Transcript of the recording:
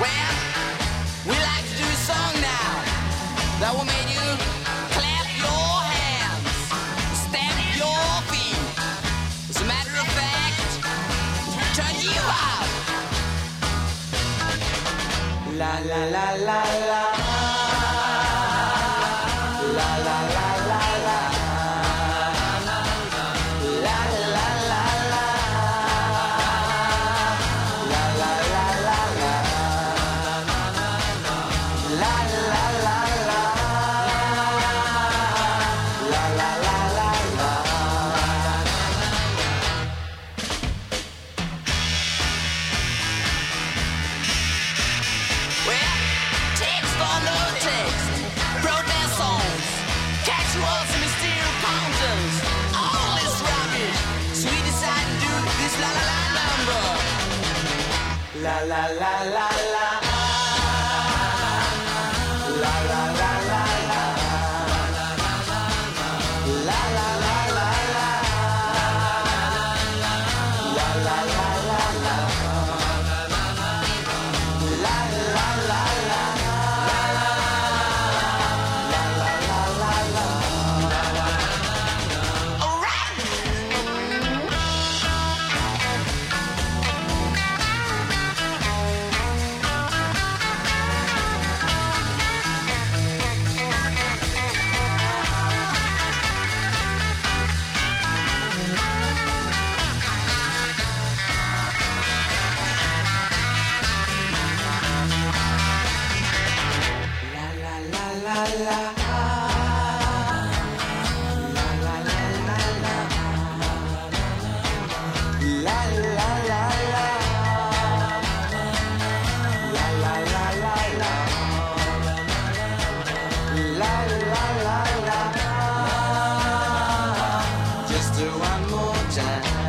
Well, we like to do a song now that will make you clap your hands, stamp your feet. As a matter of fact, turn you out. La la la la la. la la la la la. Just do one more time.